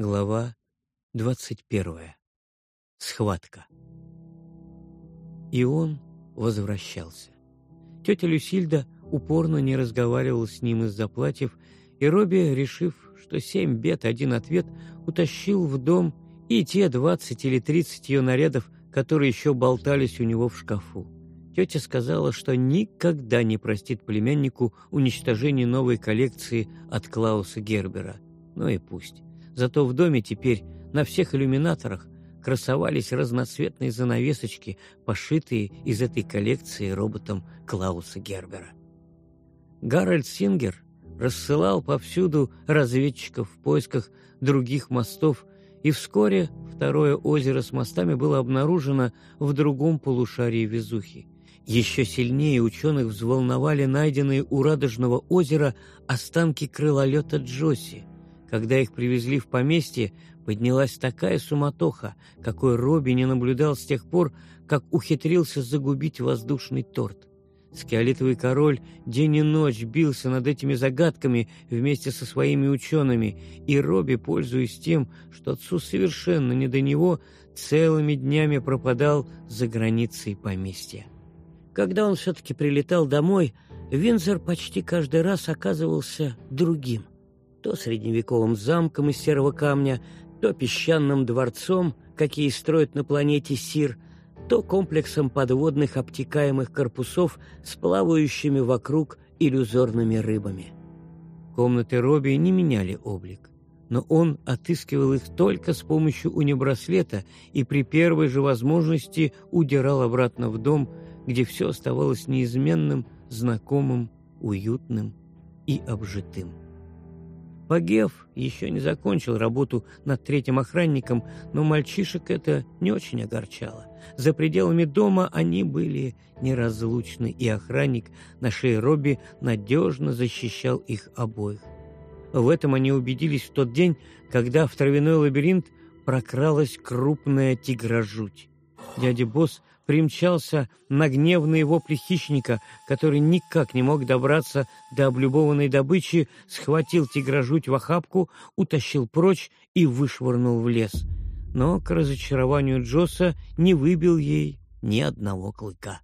Глава двадцать первая. Схватка. И он возвращался. Тетя Люсильда упорно не разговаривала с ним из-за платьев, и Робби, решив, что семь бед, один ответ, утащил в дом и те двадцать или тридцать ее нарядов, которые еще болтались у него в шкафу. Тетя сказала, что никогда не простит племяннику уничтожение новой коллекции от Клауса Гербера. Ну и пусть. Зато в доме теперь на всех иллюминаторах красовались разноцветные занавесочки, пошитые из этой коллекции роботом Клауса Гербера. Гарольд Сингер рассылал повсюду разведчиков в поисках других мостов, и вскоре второе озеро с мостами было обнаружено в другом полушарии Везухи. Еще сильнее ученых взволновали найденные у Радужного озера останки крылолета Джоси. Когда их привезли в поместье, поднялась такая суматоха, какой Робби не наблюдал с тех пор, как ухитрился загубить воздушный торт. Скиолитовый король день и ночь бился над этими загадками вместе со своими учеными, и Робби, пользуясь тем, что отцу совершенно не до него, целыми днями пропадал за границей поместья. Когда он все-таки прилетал домой, Винзор почти каждый раз оказывался другим. То средневековым замком из серого камня, то песчаным дворцом, какие строят на планете Сир, то комплексом подводных обтекаемых корпусов с плавающими вокруг иллюзорными рыбами. Комнаты Робби не меняли облик, но он отыскивал их только с помощью унибраслета и при первой же возможности удирал обратно в дом, где все оставалось неизменным, знакомым, уютным и обжитым. Пагев еще не закончил работу над третьим охранником, но мальчишек это не очень огорчало. За пределами дома они были неразлучны, и охранник на шее Робби надежно защищал их обоих. В этом они убедились в тот день, когда в травяной лабиринт прокралась крупная тигрожуть. Дядя Босс примчался на гневные вопли хищника, который никак не мог добраться до облюбованной добычи, схватил тигражуть в охапку, утащил прочь и вышвырнул в лес. Но, к разочарованию Джоса, не выбил ей ни одного клыка.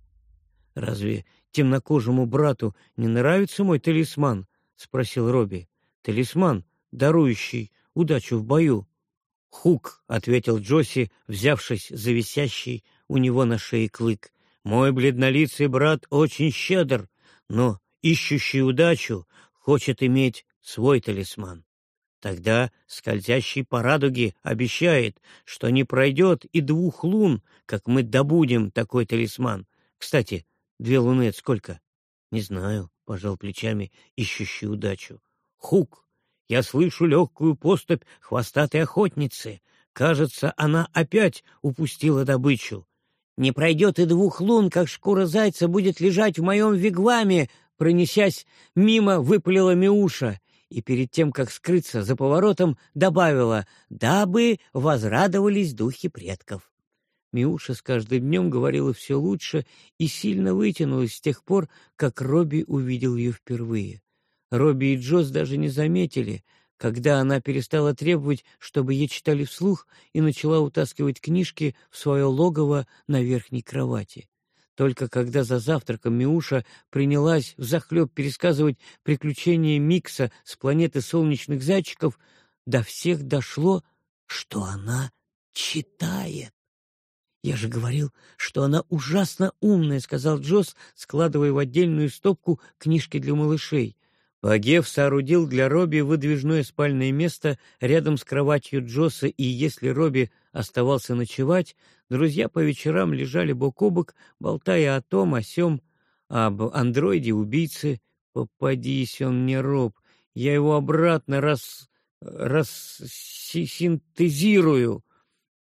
«Разве темнокожему брату не нравится мой талисман?» — спросил Робби. «Талисман, дарующий удачу в бою». «Хук», — ответил Джоси, взявшись за висящий у него на шее клык. «Мой бледнолицый брат очень щедр, но ищущий удачу хочет иметь свой талисман. Тогда скользящий по радуге обещает, что не пройдет и двух лун, как мы добудем такой талисман. Кстати, две луны — это сколько? Не знаю, — пожал плечами ищущий удачу. Хук, я слышу легкую поступь хвостатой охотницы. Кажется, она опять упустила добычу. Не пройдет и двух лун, как шкура зайца будет лежать в моем вигваме, пронесясь мимо, выпалила Миуша, и перед тем, как скрыться за поворотом, добавила, дабы возрадовались духи предков. Миуша с каждым днем говорила все лучше и сильно вытянулась с тех пор, как Робби увидел ее впервые. Робби и Джоз даже не заметили, когда она перестала требовать, чтобы ей читали вслух, и начала утаскивать книжки в свое логово на верхней кровати. Только когда за завтраком Миуша принялась взахлеб пересказывать приключения Микса с планеты солнечных зайчиков, до всех дошло, что она читает. «Я же говорил, что она ужасно умная», — сказал Джосс, складывая в отдельную стопку книжки для малышей. Пагев соорудил для Робби выдвижное спальное место рядом с кроватью Джосса, и если Робби оставался ночевать, друзья по вечерам лежали бок о бок, болтая о том, о сём, об андроиде-убийце. Попадись он мне, Роб, я его обратно раз... рассинтезирую.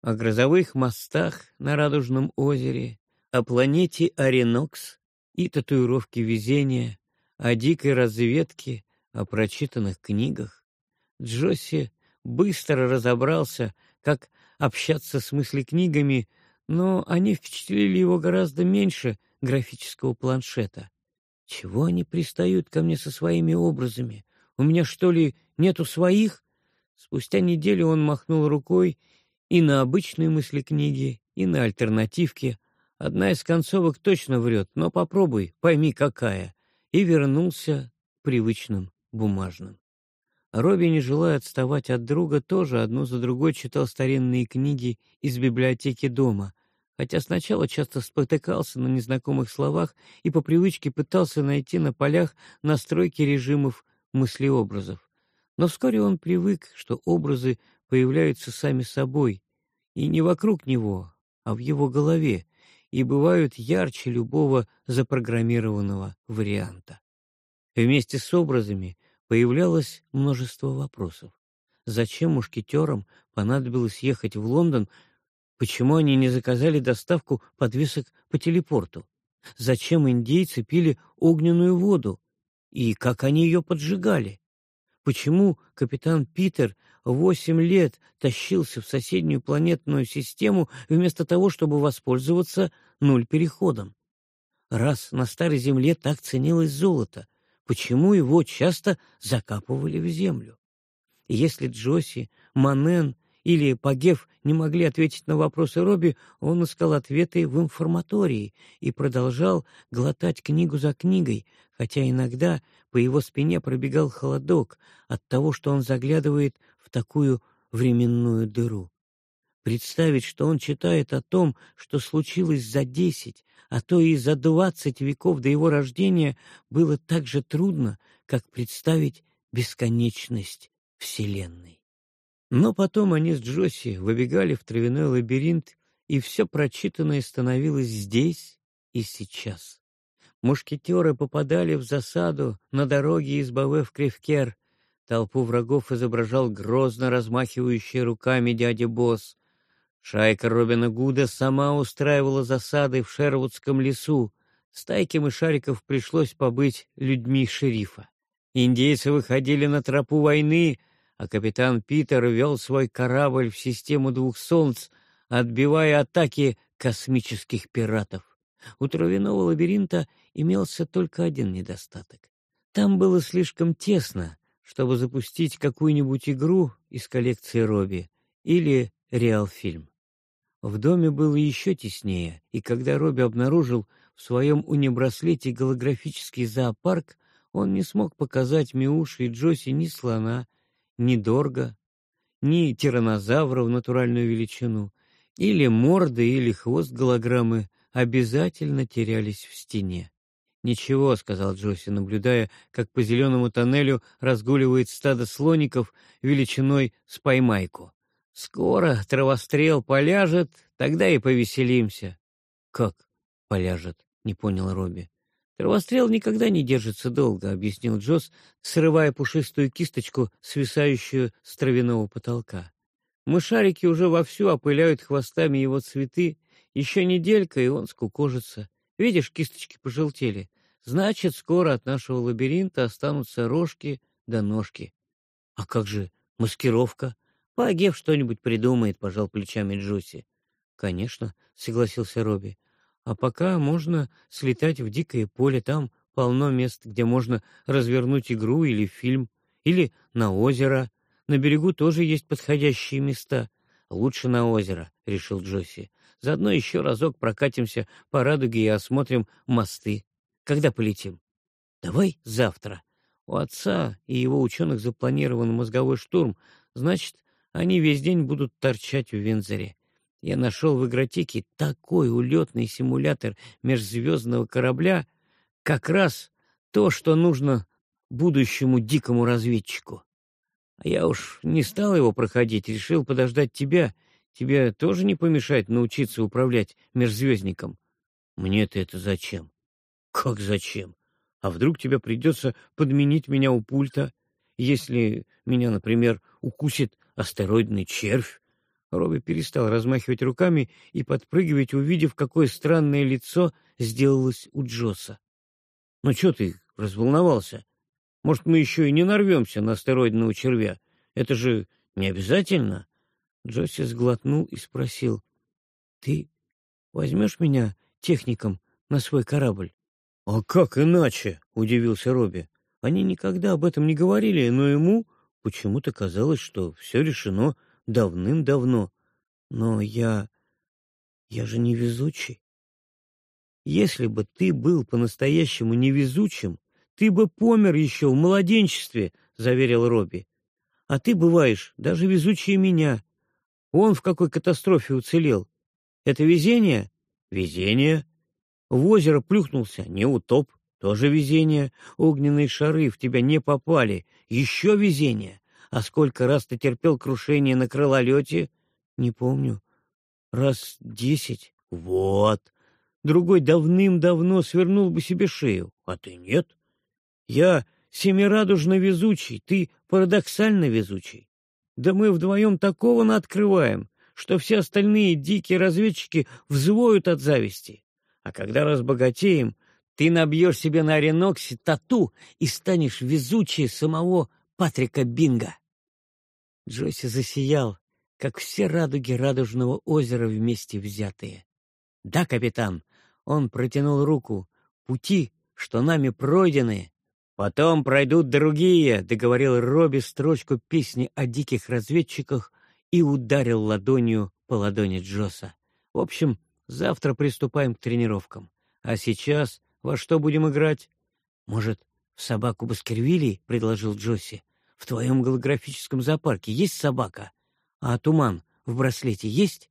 О грозовых мостах на Радужном озере, о планете Аренокс и татуировке везения — о дикой разведке, о прочитанных книгах. Джосси быстро разобрался, как общаться с мыслекнигами, но они впечатлили его гораздо меньше графического планшета. Чего они пристают ко мне со своими образами? У меня, что ли, нету своих? Спустя неделю он махнул рукой и на обычные мысли книги, и на альтернативки. Одна из концовок точно врет, но попробуй, пойми, какая. И вернулся к привычным бумажным. Робби, не желая отставать от друга, тоже одну за другой читал старинные книги из библиотеки дома, хотя сначала часто спотыкался на незнакомых словах и по привычке пытался найти на полях настройки режимов мыслеобразов. Но вскоре он привык, что образы появляются сами собой, и не вокруг него, а в его голове, и бывают ярче любого запрограммированного варианта. Вместе с образами появлялось множество вопросов. Зачем мушкетерам понадобилось ехать в Лондон, почему они не заказали доставку подвесок по телепорту? Зачем индейцы пили огненную воду? И как они ее поджигали? Почему капитан Питер восемь лет тащился в соседнюю планетную систему вместо того, чтобы воспользоваться нуль-переходом? Раз на Старой Земле так ценилось золото, почему его часто закапывали в землю? Если Джоси, Манен или Пагев не могли ответить на вопросы Робби, он искал ответы в информатории и продолжал глотать книгу за книгой, хотя иногда по его спине пробегал холодок от того, что он заглядывает в такую временную дыру. Представить, что он читает о том, что случилось за десять, а то и за двадцать веков до его рождения, было так же трудно, как представить бесконечность Вселенной. Но потом они с Джосси выбегали в травяной лабиринт, и все прочитанное становилось здесь и сейчас. Мушкетеры попадали в засаду на дороге из Баве в Кривкер. Толпу врагов изображал грозно размахивающий руками дядя Босс. Шайка Робина Гуда сама устраивала засады в Шервудском лесу. Стайке мышариков пришлось побыть людьми шерифа. Индейцы выходили на тропу войны, а капитан Питер вел свой корабль в систему двух солнц, отбивая атаки космических пиратов. У травяного лабиринта имелся только один недостаток. Там было слишком тесно, чтобы запустить какую-нибудь игру из коллекции Робби или реал-фильм. В доме было еще теснее, и когда Робби обнаружил в своем унибраслете голографический зоопарк, он не смог показать Миуши и Джоси ни слона, ни дорга, ни тираннозавра в натуральную величину, или морды, или хвост голограммы обязательно терялись в стене. «Ничего», — сказал Джоси, наблюдая, как по зеленому тоннелю разгуливает стадо слоников величиной с поймайку. «Скоро травострел поляжет, тогда и повеселимся». «Как поляжет?» — не понял Робби. «Кровострел никогда не держится долго», — объяснил Джосс, срывая пушистую кисточку, свисающую с травяного потолка. «Мышарики уже вовсю опыляют хвостами его цветы. Еще неделька, и он скукожится. Видишь, кисточки пожелтели. Значит, скоро от нашего лабиринта останутся рожки да ножки. А как же маскировка? Пагев что-нибудь придумает, — пожал плечами Джосси. Конечно, — согласился Робби. А пока можно слетать в дикое поле, там полно мест, где можно развернуть игру или фильм, или на озеро. На берегу тоже есть подходящие места. Лучше на озеро, — решил Джосси. Заодно еще разок прокатимся по радуге и осмотрим мосты. Когда полетим? Давай завтра. У отца и его ученых запланирован мозговой штурм, значит, они весь день будут торчать в Вензоре. Я нашел в игротеке такой улетный симулятор межзвездного корабля, как раз то, что нужно будущему дикому разведчику. А я уж не стал его проходить, решил подождать тебя. Тебе тоже не помешает научиться управлять межзвездником. Мне-то это зачем? Как зачем? А вдруг тебе придется подменить меня у пульта, если меня, например, укусит астероидный червь? Робби перестал размахивать руками и подпрыгивать, увидев, какое странное лицо сделалось у Джосса. — Ну что ты разволновался? Может, мы еще и не нарвемся на астероидного червя? Это же не обязательно. Джосси сглотнул и спросил. — Ты возьмешь меня техником на свой корабль? — А как иначе? — удивился Робби. Они никогда об этом не говорили, но ему почему-то казалось, что все решено давным-давно. Но я... я же не везучий. Если бы ты был по-настоящему невезучим, ты бы помер еще в младенчестве, — заверил Робби. А ты бываешь даже везучее меня. Он в какой катастрофе уцелел. Это везение? Везение. В озеро плюхнулся, не утоп. Тоже везение. Огненные шары в тебя не попали. Еще везение. А сколько раз ты терпел крушение на крылолете? Не помню. Раз десять. Вот. Другой давным-давно свернул бы себе шею, а ты нет. Я семирадужно везучий, ты парадоксально везучий. Да мы вдвоем такого наоткрываем, что все остальные дикие разведчики взвоют от зависти. А когда разбогатеем, ты набьешь себе на Ореноксе тату и станешь везучей самого Патрика Бинга. Джойси засиял, как все радуги радужного озера вместе взятые. — Да, капитан, он протянул руку. «Пути, что нами пройдены, потом пройдут другие», — договорил Робби строчку песни о диких разведчиках и ударил ладонью по ладони Джоса. «В общем, завтра приступаем к тренировкам. А сейчас во что будем играть?» «Может, в собаку Баскервилей?» — предложил Джосси. «В твоем голографическом зоопарке есть собака? А туман в браслете есть?»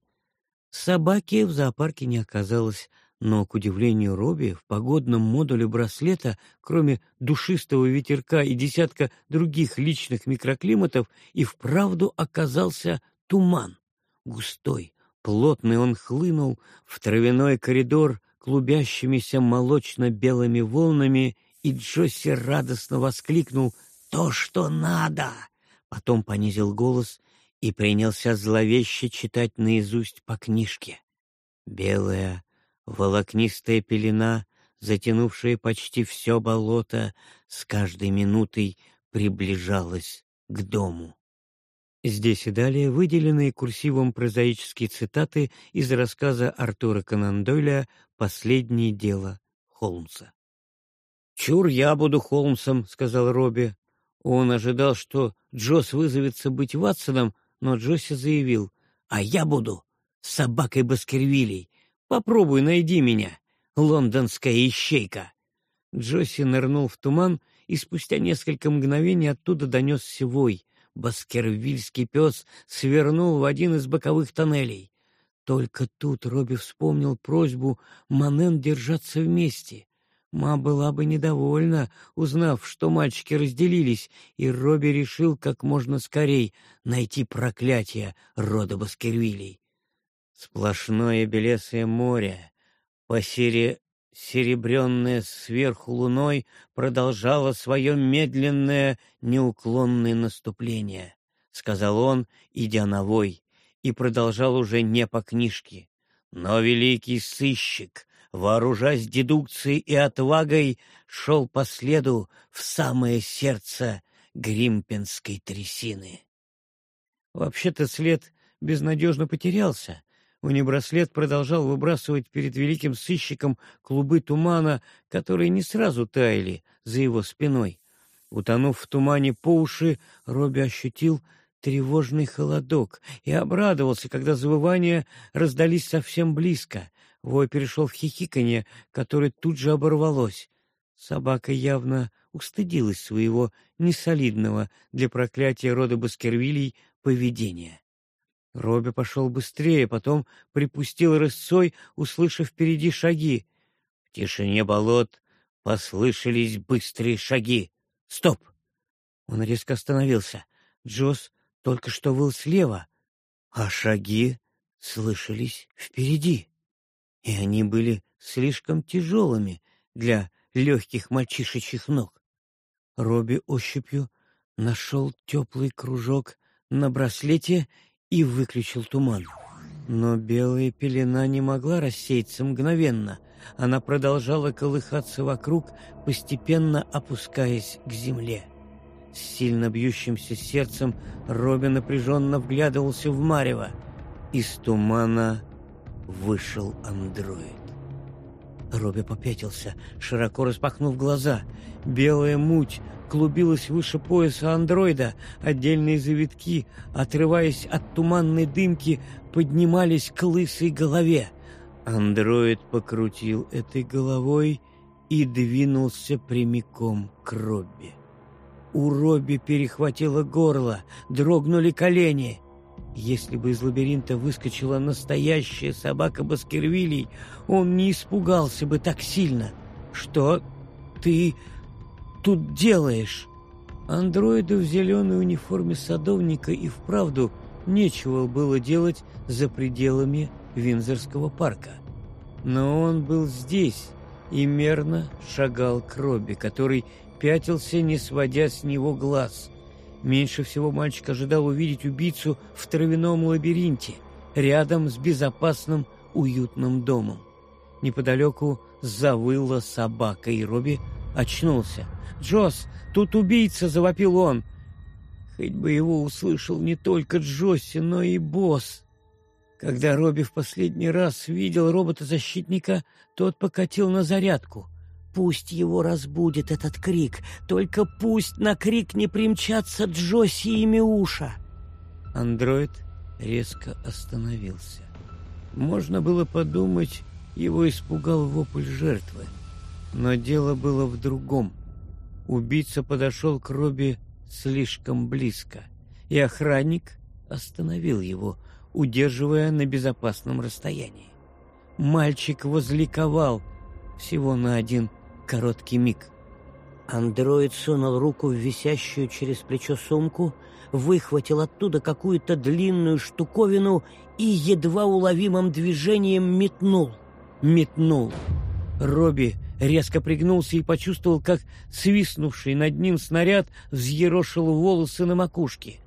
Собаки в зоопарке не оказалось, но, к удивлению Робби, в погодном модуле браслета, кроме душистого ветерка и десятка других личных микроклиматов, и вправду оказался туман. Густой, плотный он хлынул в травяной коридор клубящимися молочно-белыми волнами, и Джосси радостно воскликнул «То, что надо!» Потом понизил голос и принялся зловеще читать наизусть по книжке. Белая Волокнистая пелена, затянувшая почти все болото, с каждой минутой приближалась к дому. Здесь и далее выделенные курсивом прозаические цитаты из рассказа Артура Конан Дойля «Последнее дело Холмса». «Чур я буду Холмсом», — сказал Робби. Он ожидал, что Джосс вызовется быть Ватсоном, но Джосси заявил, «А я буду собакой Баскервилей, Попробуй найди меня, лондонская ищейка. Джосси нырнул в туман, и спустя несколько мгновений оттуда донесся вой. Баскервильский пес свернул в один из боковых тоннелей. Только тут Робби вспомнил просьбу Манен держаться вместе. Ма была бы недовольна, узнав, что мальчики разделились, и Робби решил как можно скорей найти проклятие рода Баскервилей. Сплошное белесое море, посере... серебренное сверху луной, продолжало свое медленное, неуклонное наступление, — сказал он, идя на вой, и продолжал уже не по книжке. Но великий сыщик, вооружаясь дедукцией и отвагой, шел по следу в самое сердце Гримпенской трясины. Вообще-то след безнадежно потерялся, Унибраслет продолжал выбрасывать перед великим сыщиком клубы тумана, которые не сразу таяли за его спиной. Утонув в тумане по уши, Робби ощутил тревожный холодок и обрадовался, когда завывания раздались совсем близко. Вой перешел в хихиканье, которое тут же оборвалось. Собака явно устыдилась своего несолидного для проклятия рода Баскервилей поведения. Робби пошел быстрее, потом припустил рысцой, услышав впереди шаги. В тишине болот послышались быстрые шаги. «Стоп!» Он резко остановился. Джосс только что был слева, а шаги слышались впереди. И они были слишком тяжелыми для легких мальчишечьих ног. Робби ощупью нашел теплый кружок на браслете и выключил туман. Но белая пелена не могла рассеяться мгновенно. Она продолжала колыхаться вокруг, постепенно опускаясь к земле. С сильно бьющимся сердцем Робби напряженно вглядывался в марево. Из тумана вышел андроид. Робби попятился, широко распахнув глаза. Белая муть клубилась выше пояса андроида. Отдельные завитки, отрываясь от туманной дымки, поднимались к лысой голове. Андроид покрутил этой головой и двинулся прямиком к Робби. У Робби перехватило горло, дрогнули колени. Если бы из лабиринта выскочила настоящая собака Баскервилей, он не испугался бы так сильно. «Что ты тут делаешь?» Андроиду в зеленой униформе садовника и вправду нечего было делать за пределами Винзорского парка. Но он был здесь и мерно шагал к Робби, который пятился, не сводя с него глаз. Меньше всего мальчик ожидал увидеть убийцу в травяном лабиринте, рядом с безопасным уютным домом. Неподалеку завыла собака, и Робби очнулся. «Джосс, тут убийца!» — завопил он. Хоть бы его услышал не только Джосси, но и босс. Когда Робби в последний раз видел робота-защитника, тот покатил на зарядку — Пусть его разбудит этот крик, только пусть на крик не примчатся Джоси и Миуша. Андроид резко остановился. Можно было подумать, его испугал вопль жертвы. Но дело было в другом. Убийца подошел к Робби слишком близко, и охранник остановил его, удерживая на безопасном расстоянии. Мальчик возликовал всего на один короткий миг. Андроид сунул руку в висящую через плечо сумку, выхватил оттуда какую-то длинную штуковину и едва уловимым движением метнул. Метнул. Робби резко пригнулся и почувствовал, как свистнувший над ним снаряд взъерошил волосы на макушке.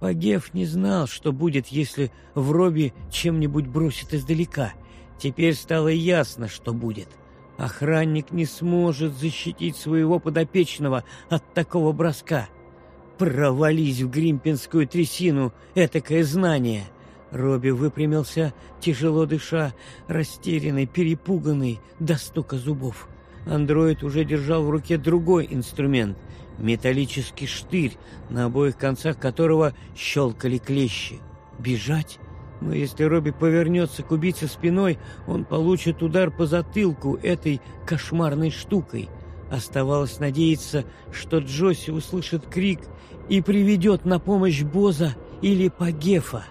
Пагев не знал, что будет, если в Робби чем-нибудь бросит издалека. Теперь стало ясно, что будет. Охранник не сможет защитить своего подопечного от такого броска. Провались в гримпинскую трясину этакое знание. Робби выпрямился, тяжело дыша, растерянный, перепуганный, до стука зубов. Андроид уже держал в руке другой инструмент — металлический штырь, на обоих концах которого щелкали клещи. Бежать? Но если Робби повернется к убийце спиной, он получит удар по затылку этой кошмарной штукой. Оставалось надеяться, что Джосси услышит крик и приведет на помощь Боза или Пагефа.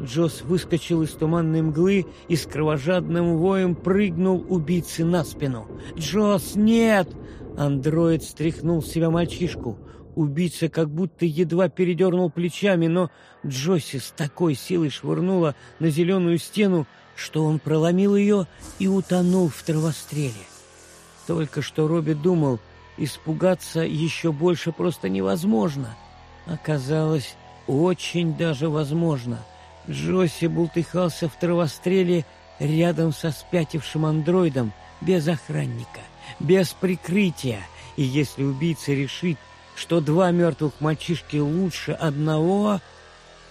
Джосс выскочил из туманной мглы и с кровожадным воем прыгнул убийце на спину. «Джосс, нет!» Андроид стряхнул с себя мальчишку. Убийца как будто едва передернул плечами, но Джосси с такой силой швырнула на зеленую стену, что он проломил ее и утонул в травостреле. Только что Робби думал, испугаться еще больше просто невозможно. Оказалось, очень даже возможно. Джосси бултыхался в травостреле рядом со спятившим андроидом, без охранника, без прикрытия, и если убийца решит, что два мертвых мальчишки лучше одного...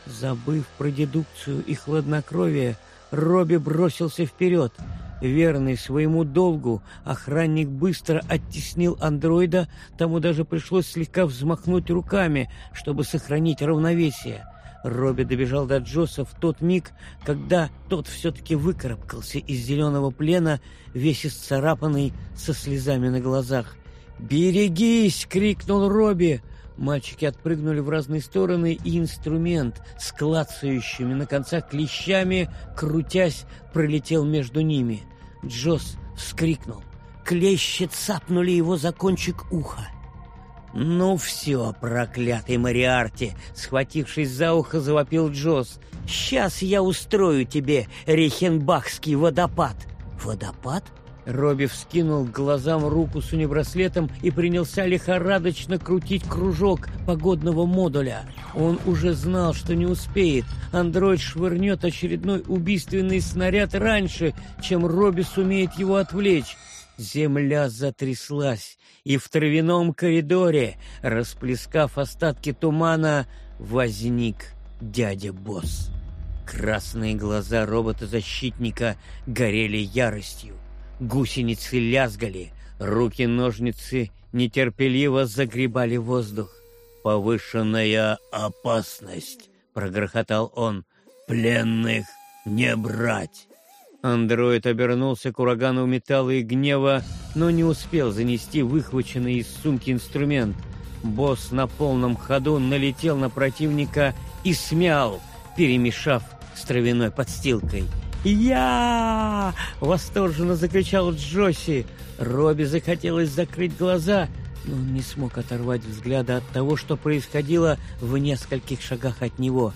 Забыв про дедукцию и хладнокровие, Робби бросился вперед. Верный своему долгу, охранник быстро оттеснил андроида, тому даже пришлось слегка взмахнуть руками, чтобы сохранить равновесие. Робби добежал до Джосса в тот миг, когда тот все-таки выкарабкался из зеленого плена, весь исцарапанный, со слезами на глазах. «Берегись!» — крикнул Робби. Мальчики отпрыгнули в разные стороны, и инструмент с клацающими на концах клещами, крутясь, пролетел между ними. Джосс вскрикнул. Клещи цапнули его за кончик уха. «Ну все, проклятый Мариарти!» — схватившись за ухо, завопил Джосс. «Сейчас я устрою тебе Рейхенбахский водопад!» «Водопад?» Робби вскинул к глазам руку с унибраслетом и принялся лихорадочно крутить кружок погодного модуля. Он уже знал, что не успеет. Андроид швырнет очередной убийственный снаряд раньше, чем Робби сумеет его отвлечь. Земля затряслась, и в травяном коридоре, расплескав остатки тумана, возник дядя-босс. Красные глаза робота-защитника горели яростью. Гусеницы лязгали, руки-ножницы нетерпеливо загребали воздух. «Повышенная опасность!» — прогрохотал он. «Пленных не брать!» Андроид обернулся к урагану металла и гнева, но не успел занести выхваченный из сумки инструмент. Босс на полном ходу налетел на противника и смял, перемешав с травяной подстилкой. «Я!» — восторженно закричал Джоси. Робби захотелось закрыть глаза, но он не смог оторвать взгляда от того, что происходило в нескольких шагах от него.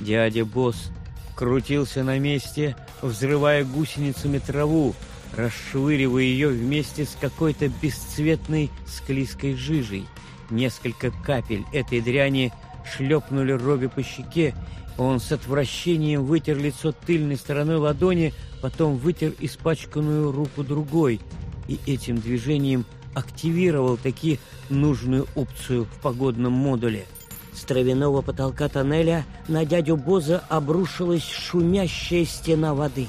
Дядя Босс крутился на месте, взрывая гусеницами траву, расшвыривая ее вместе с какой-то бесцветной склизкой жижей. Несколько капель этой дряни шлепнули Робби по щеке, он с отвращением вытер лицо тыльной стороной ладони, потом вытер испачканную руку другой и этим движением активировал таки нужную опцию в погодном модуле — с травяного потолка тоннеля на дядю Боза обрушилась шумящая стена воды.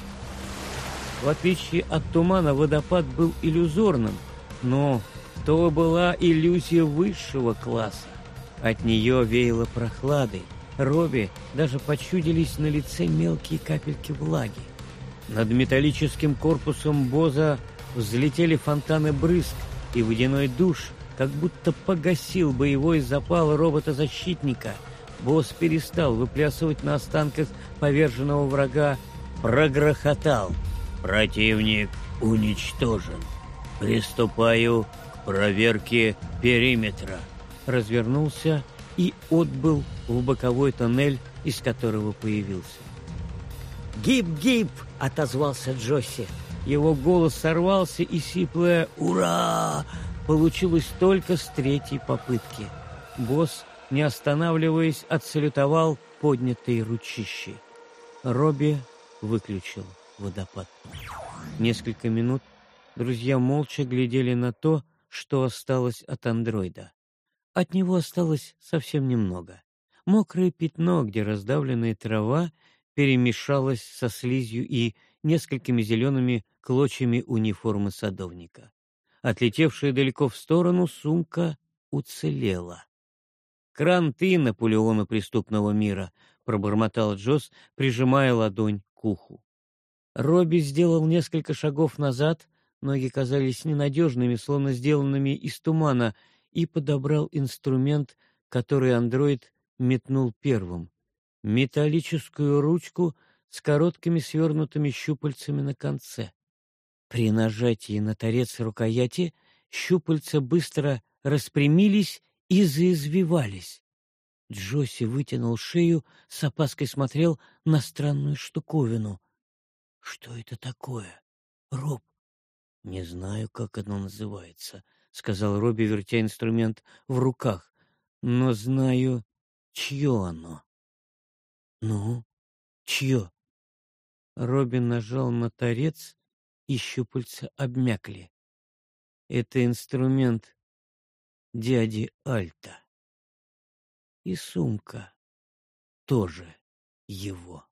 В отличие от тумана, водопад был иллюзорным, но то была иллюзия высшего класса. От нее веяло прохладой. Робби даже почудились на лице мелкие капельки влаги. Над металлическим корпусом Боза взлетели фонтаны брызг, и водяной душ как будто погасил боевой запал робота-защитника. Босс перестал выплясывать на останках поверженного врага, прогрохотал. «Противник уничтожен. Приступаю к проверке периметра». Развернулся и отбыл в боковой тоннель, из которого появился. «Гип-гип!» — отозвался Джосси. Его голос сорвался, и сиплое «Ура!» получилось только с третьей попытки. Босс, не останавливаясь, отсалютовал поднятой ручищей. Робби выключил водопад. Несколько минут друзья молча глядели на то, что осталось от андроида. От него осталось совсем немного. Мокрое пятно, где раздавленная трава перемешалась со слизью и несколькими зелеными клочьями униформы садовника. Отлетевшая далеко в сторону сумка уцелела. «Кранты Наполеона преступного мира», — пробормотал Джосс, прижимая ладонь к уху. Робби сделал несколько шагов назад, ноги казались ненадежными, словно сделанными из тумана, и подобрал инструмент, который андроид метнул первым — металлическую ручку с короткими свернутыми щупальцами на конце. При нажатии на торец рукояти щупальца быстро распрямились и заизвивались. Джосси вытянул шею, с опаской смотрел на странную штуковину. — Что это такое? — Роб. — Не знаю, как оно называется, — сказал Робби, вертя инструмент в руках. — Но знаю, чье оно. — Ну, чье? Робби нажал на торец, и щупальца обмякли. Это инструмент дяди Альта. И сумка тоже его.